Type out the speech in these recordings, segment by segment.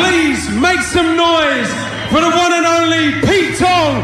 please make some noise for the one and only Pete Tong,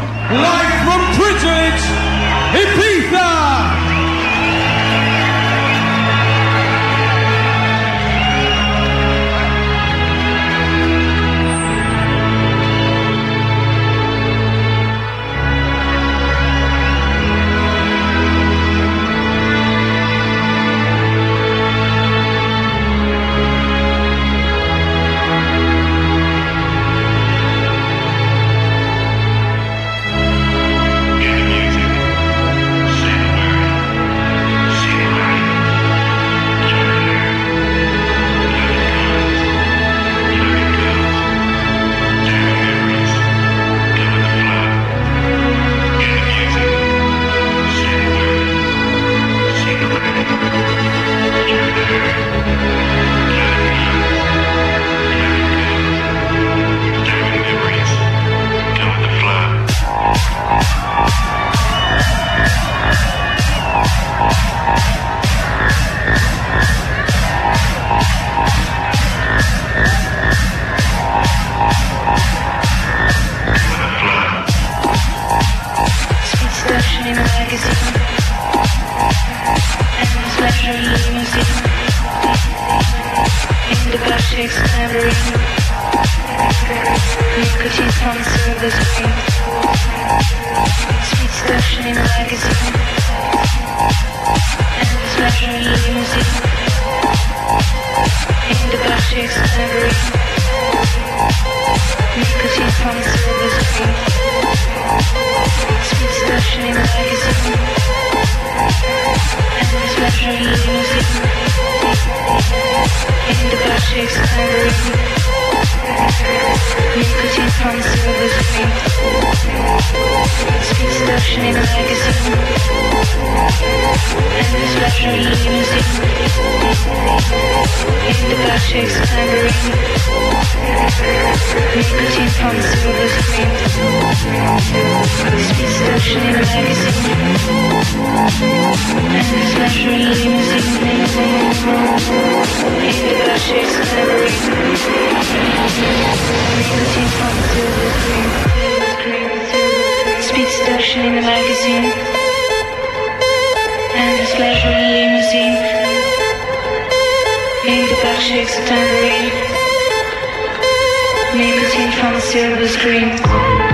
section in the magazine and his leisurely limousine. Being the black shakes of tangerine. Nicotine from the silver screen.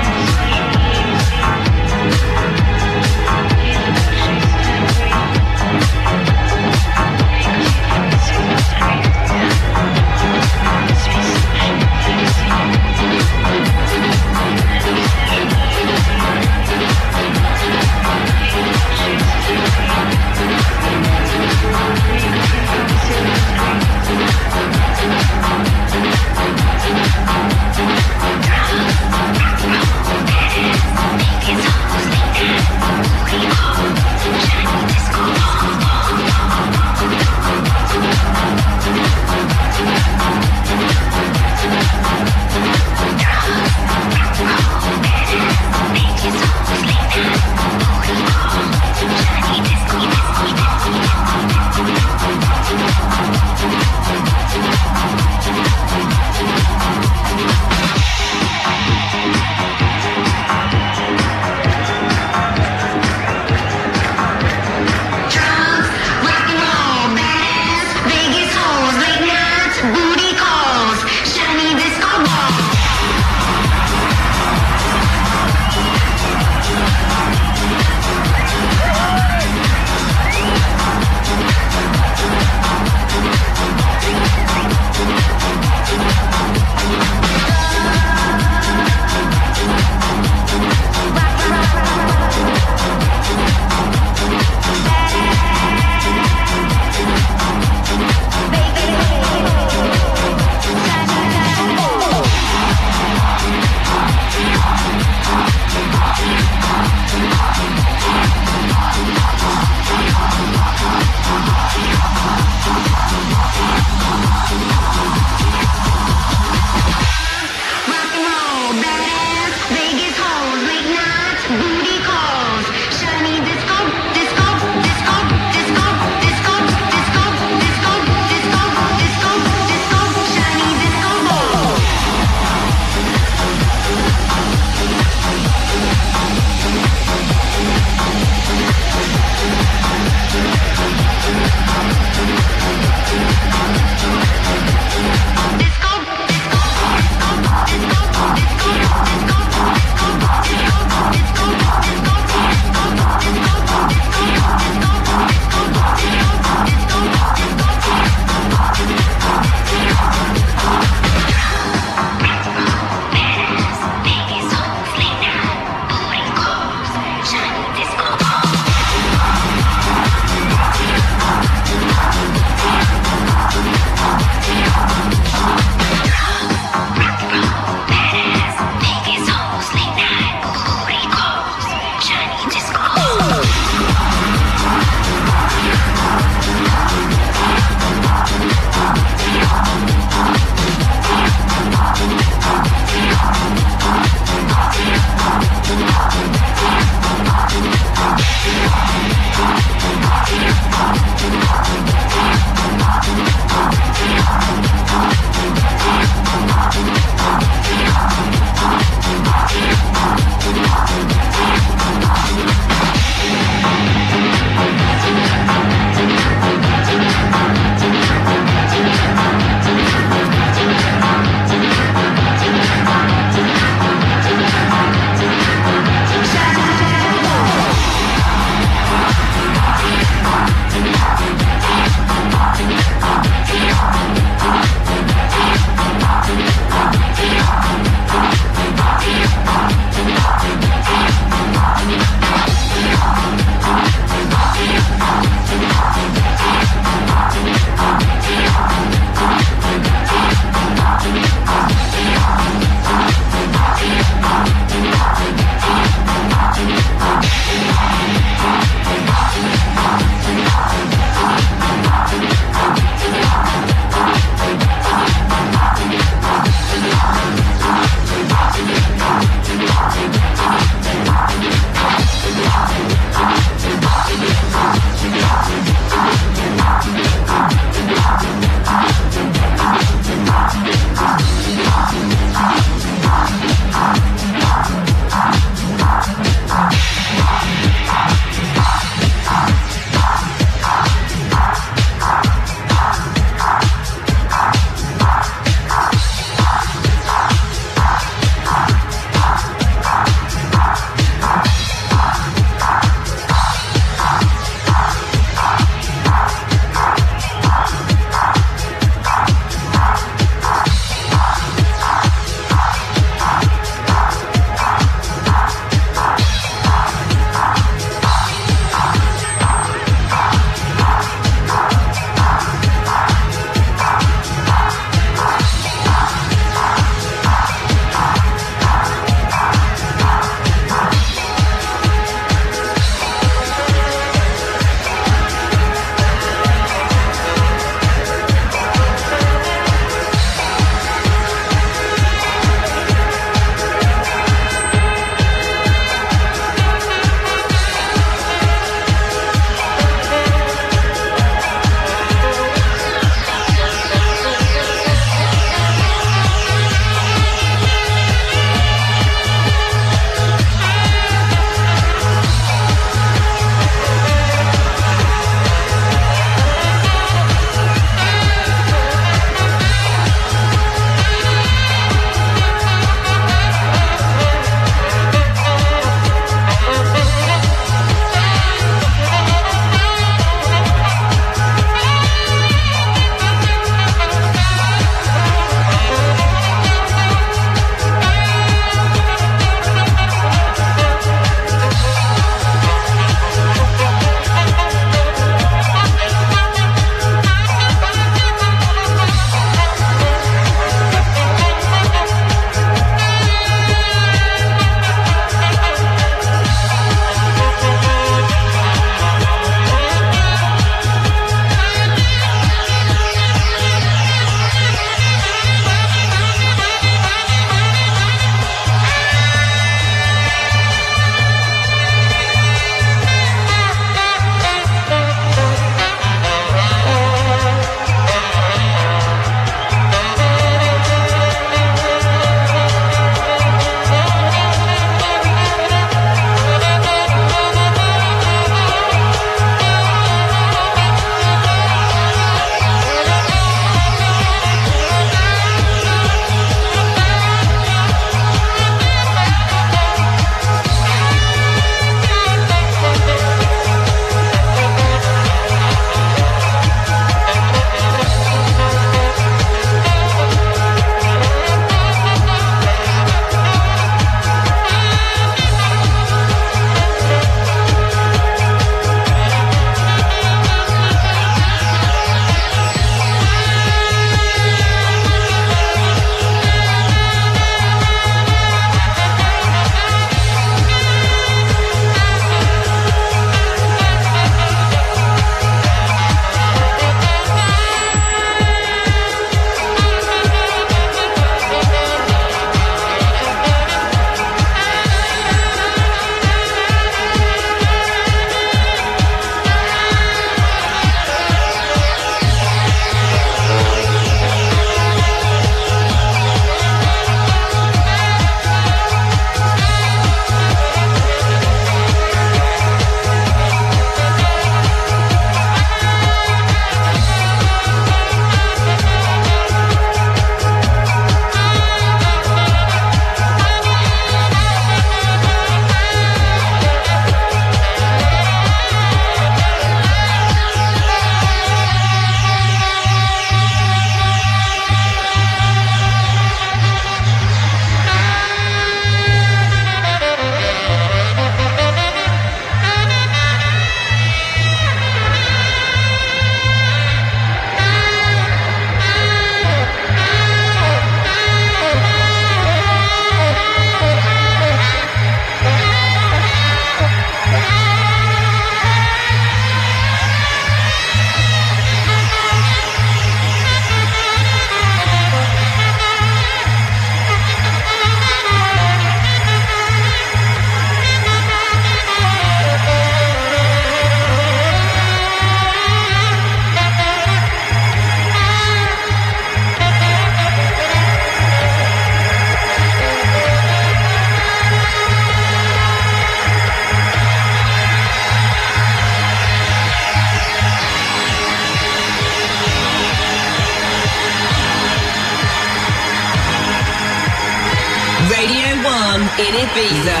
In Ibiza.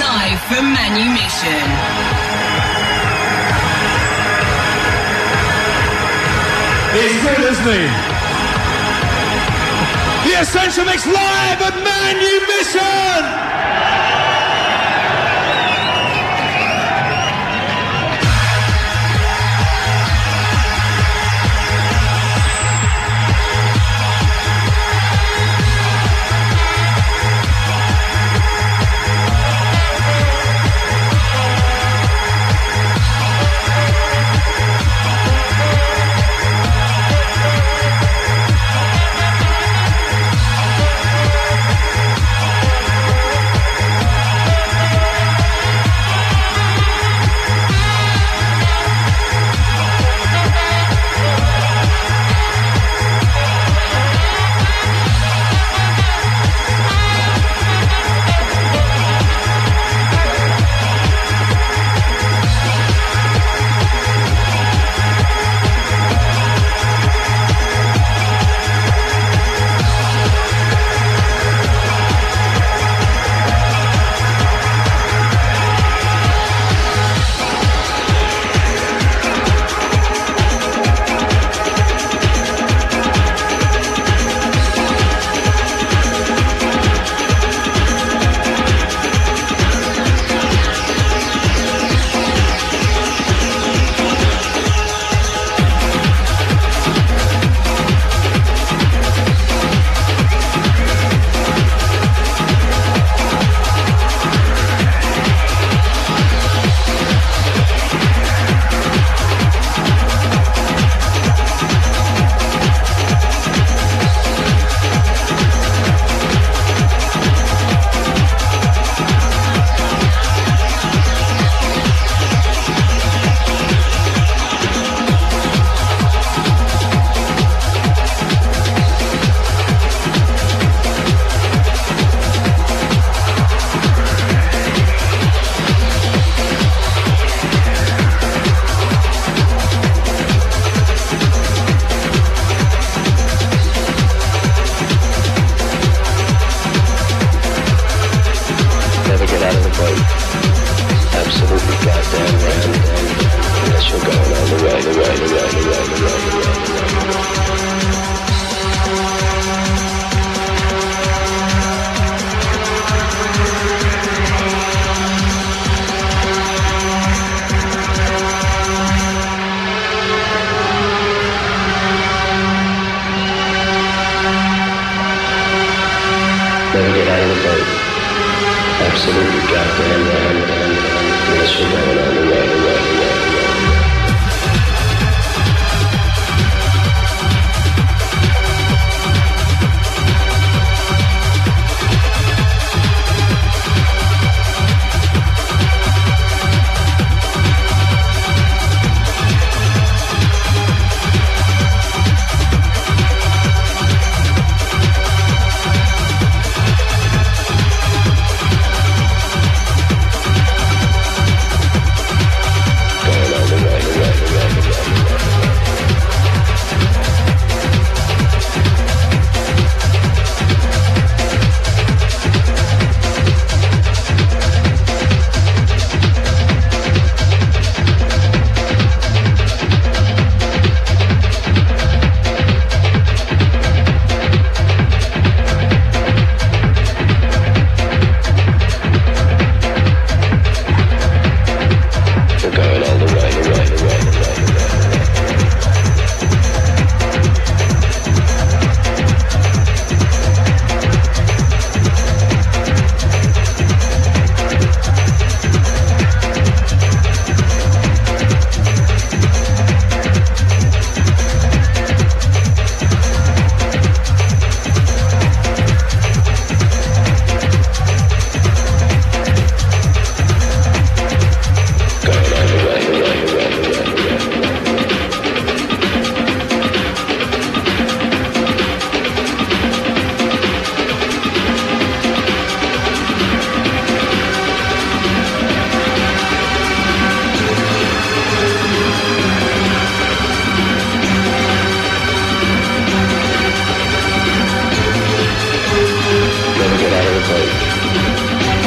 Live from Manumission. He's good, isn't he? The Essential Mix live at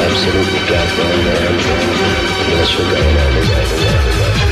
Absolutely goddamn man. Unless you're going out with everyone.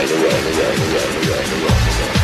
away, away, away, away, away, away, away.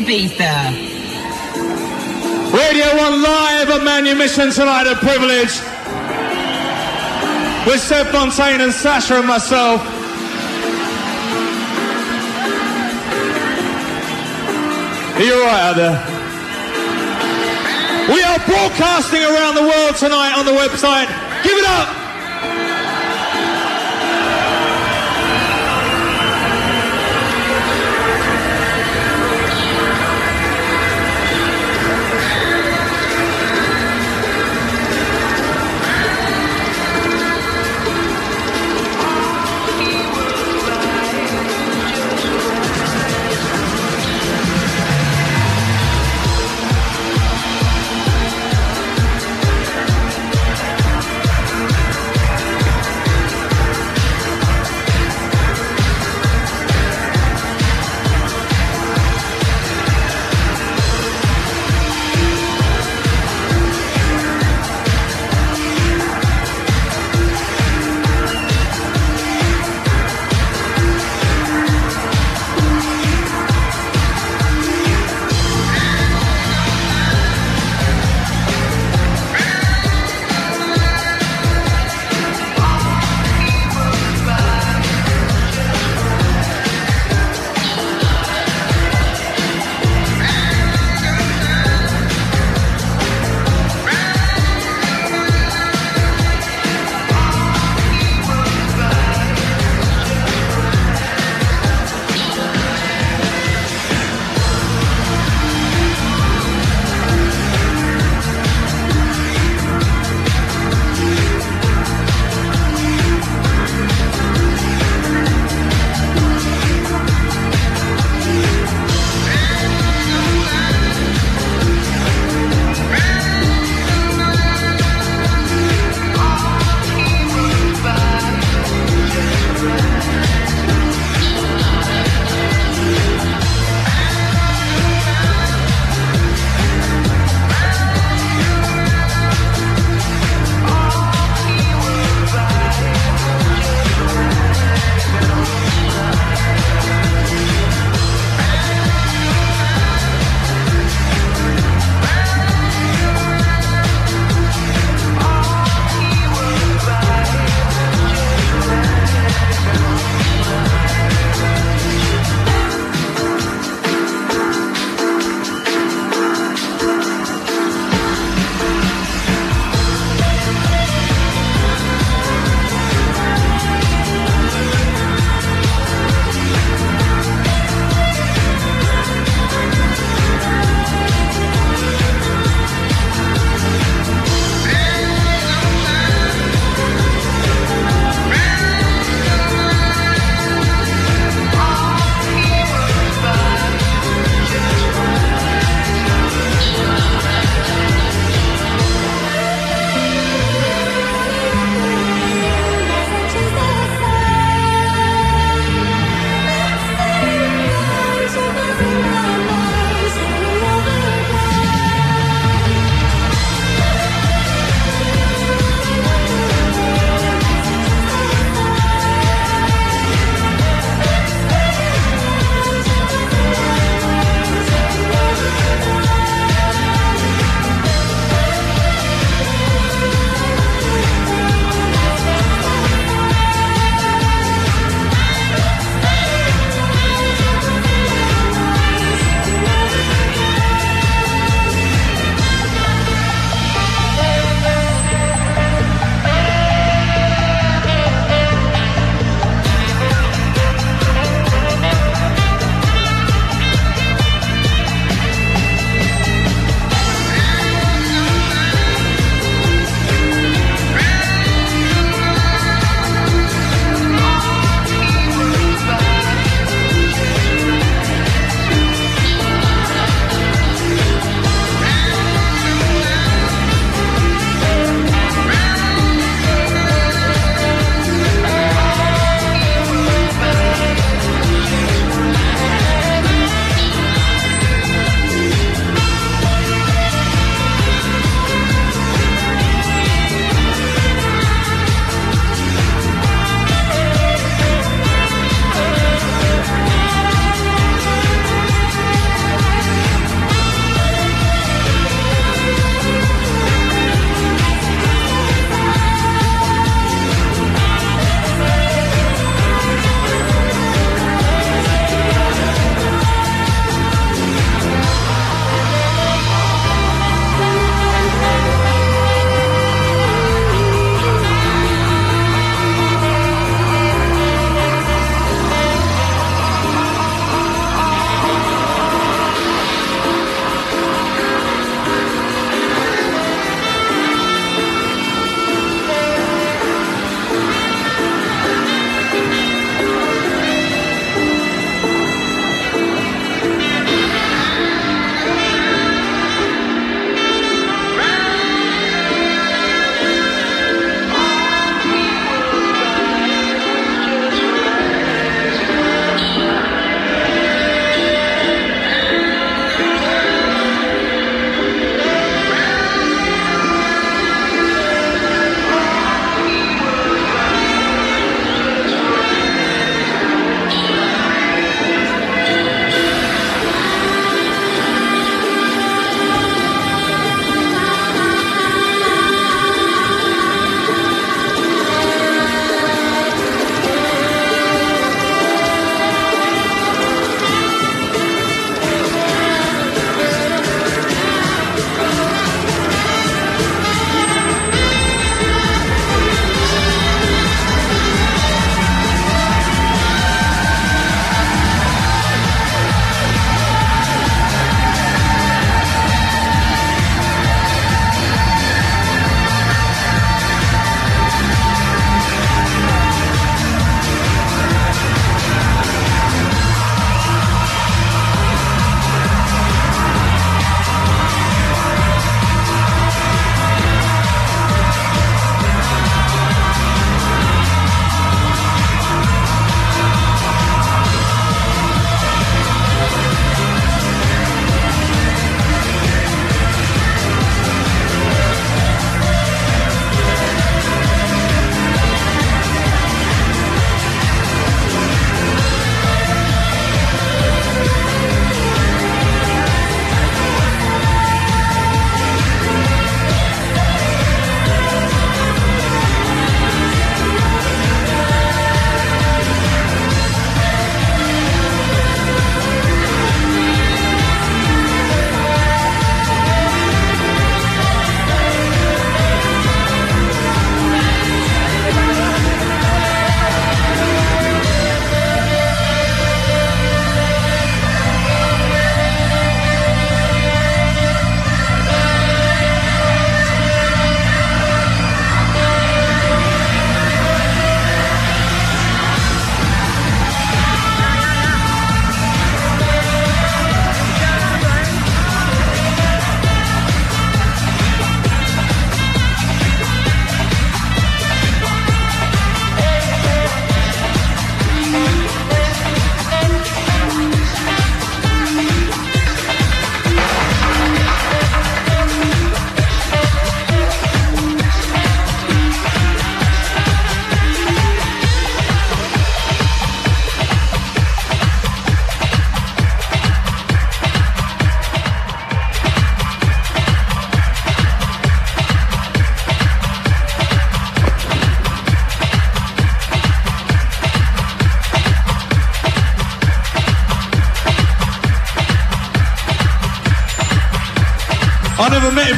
Ibiza. Radio 1 live at Manumission tonight, a privilege. With Seb Fontaine and Sasha and myself. Are you alright out there? We are broadcasting around the world tonight on the website. Give it up!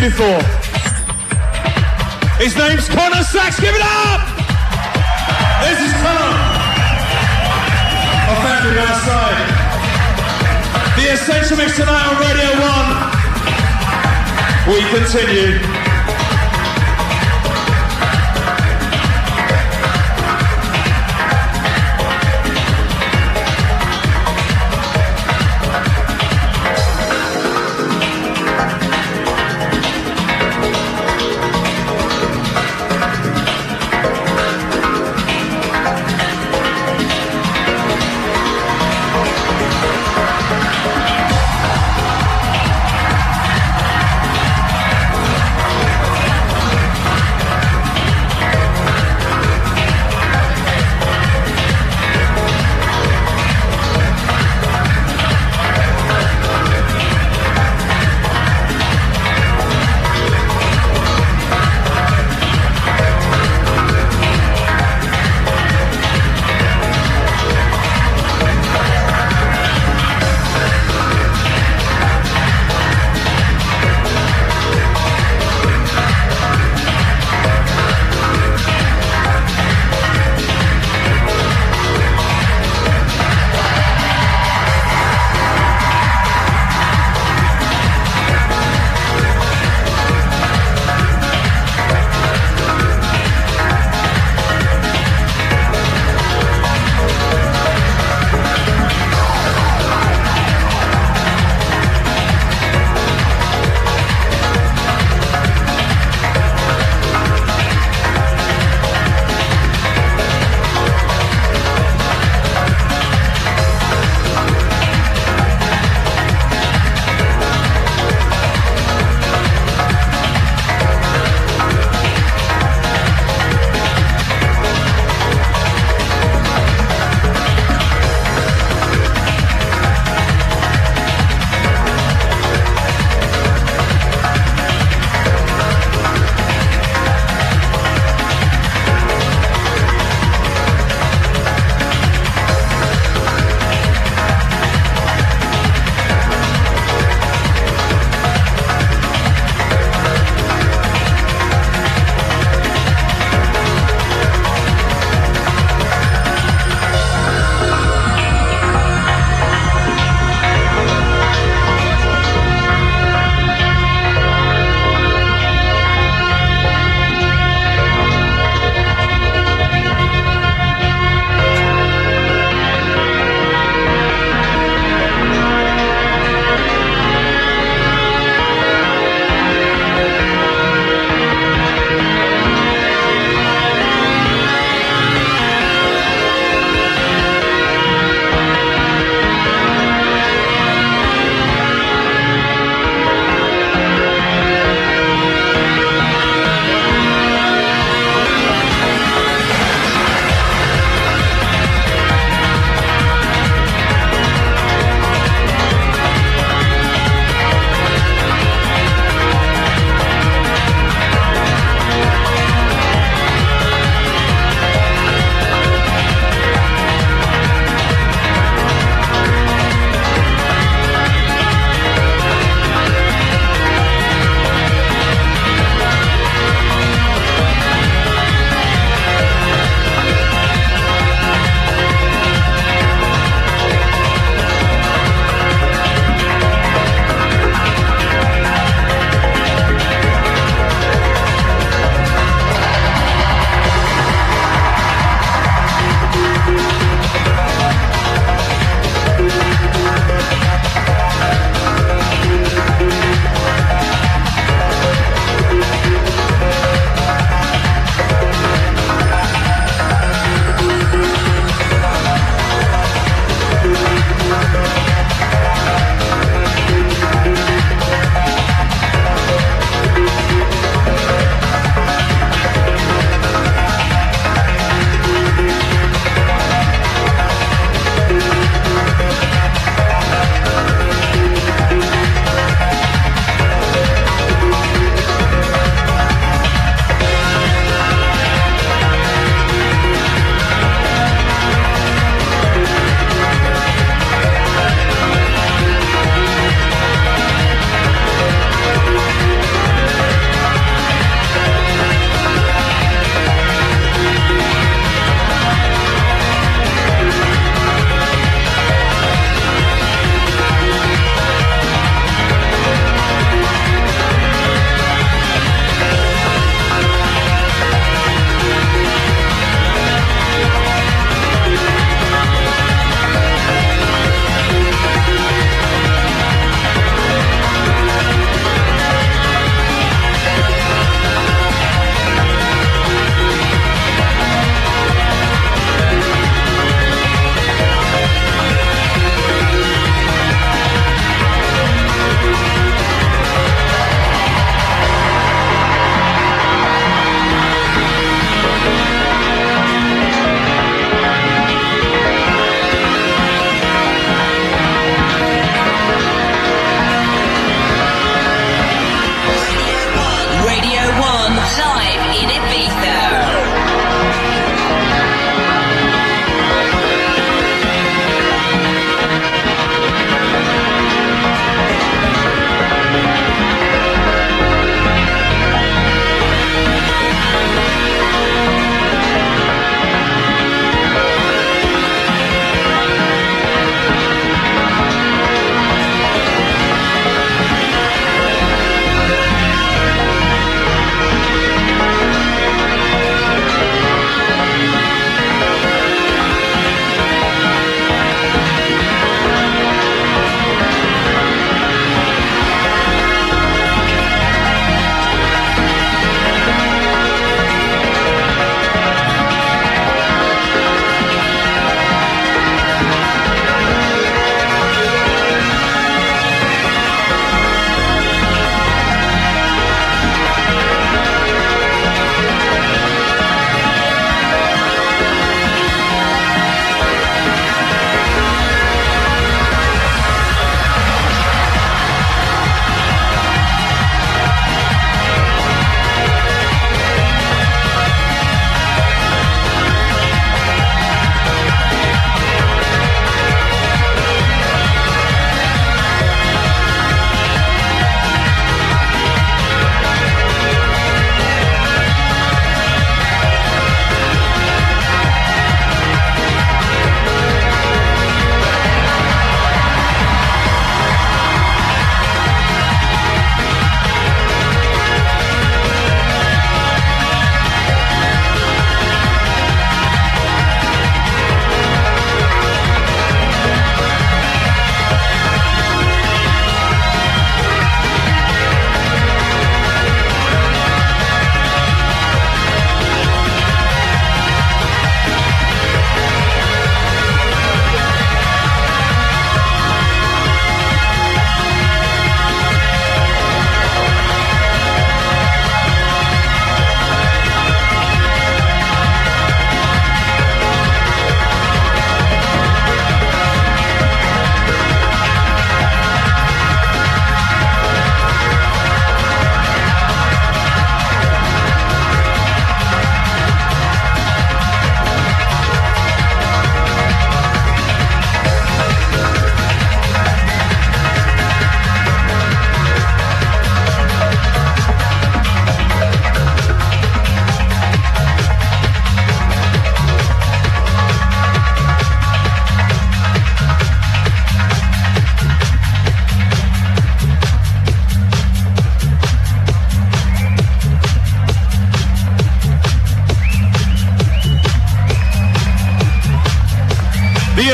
Before. His name's Connor Sachs. Give it up! This is Connor. I found him outside. The Essential Mix tonight on Radio 1. We continue.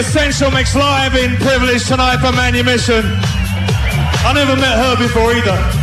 Essential Mix live in Privilege tonight for Manumission. I never met her before either.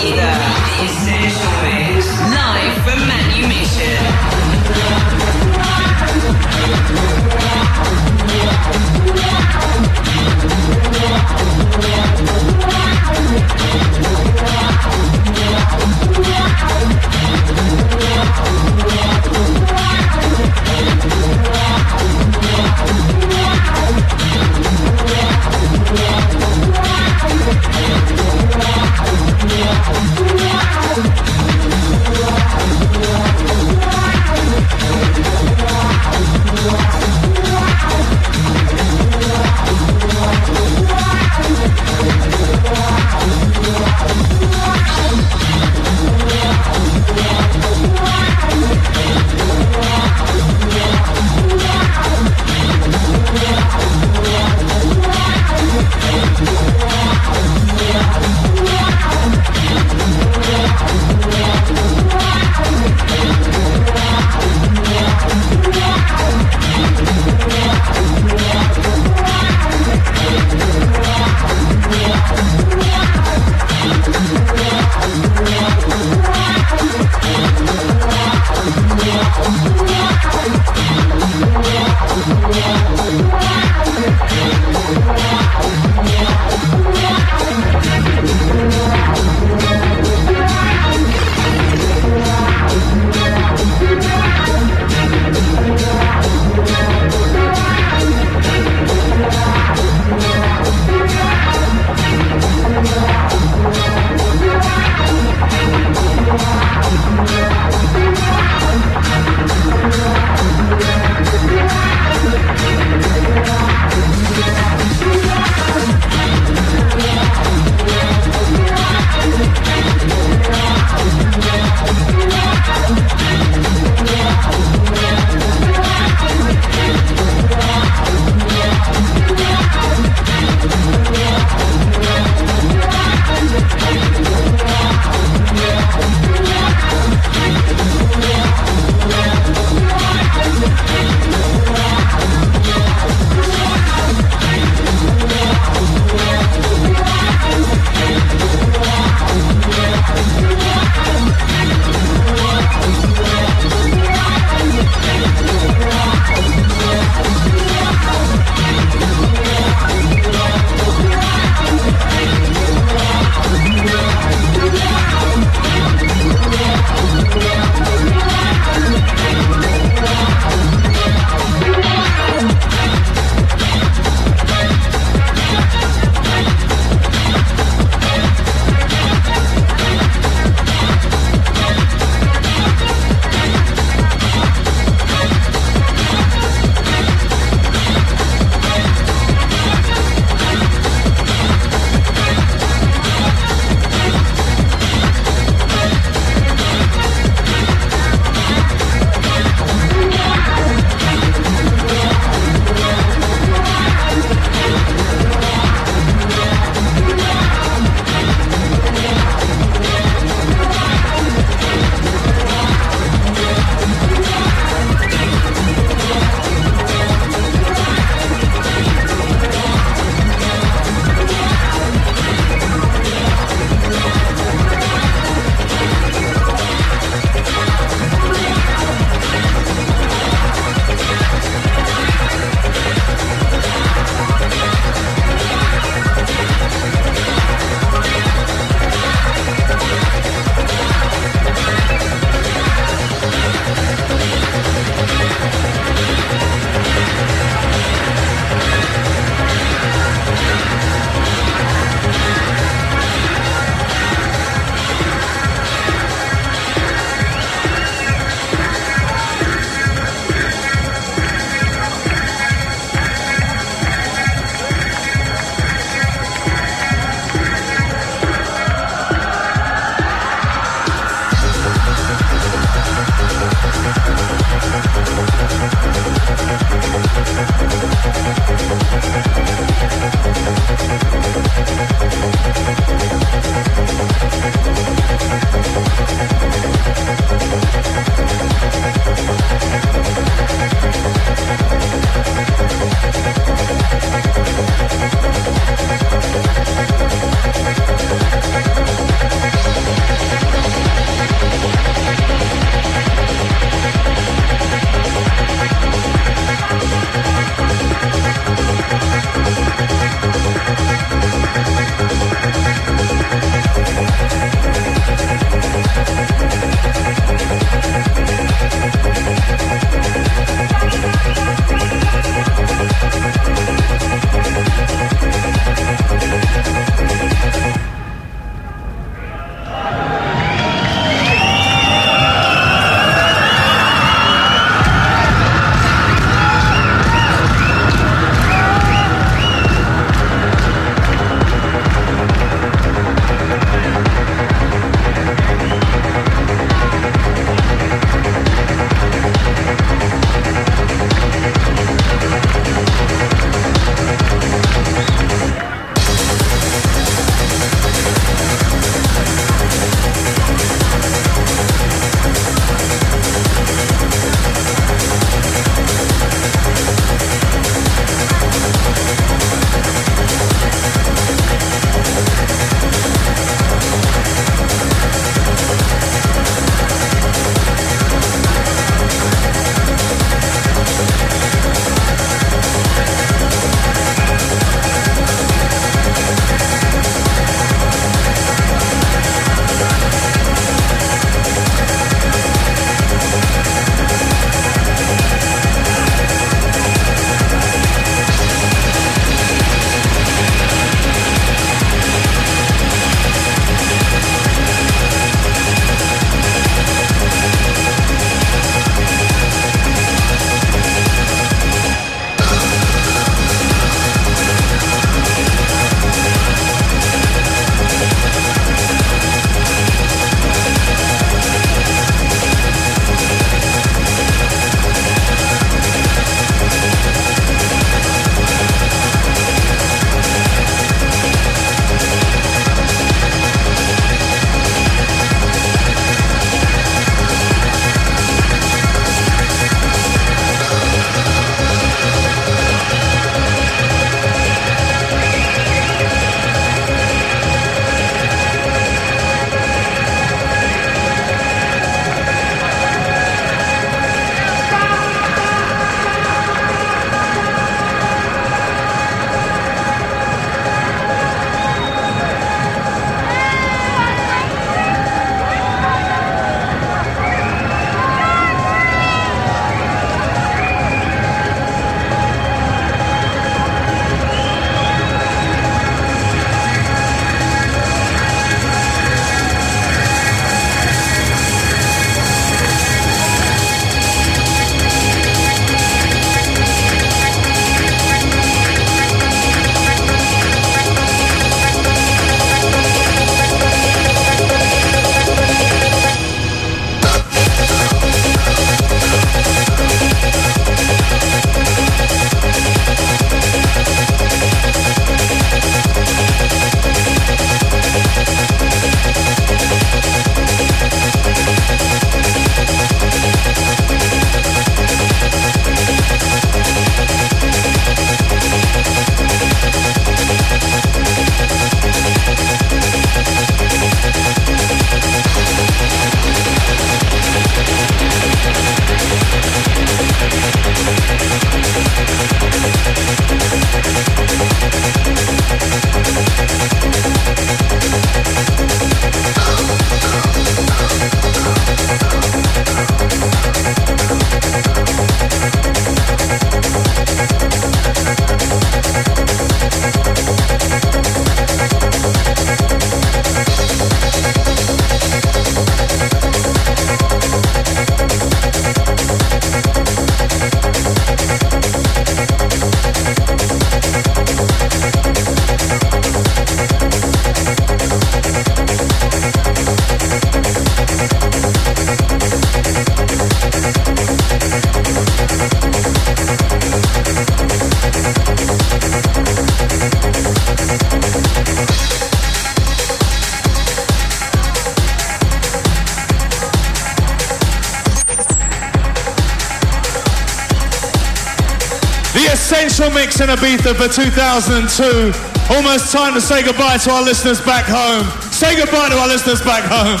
In Ibiza for 2002. Almost time to say goodbye to our listeners back home. Say goodbye to our listeners back home.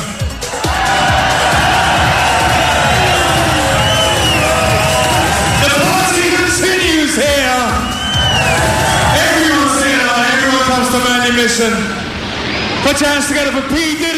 The party continues here. Everyone's here. Everyone comes to Manumission. Put your hands together for PD.